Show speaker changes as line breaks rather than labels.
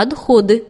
отходы.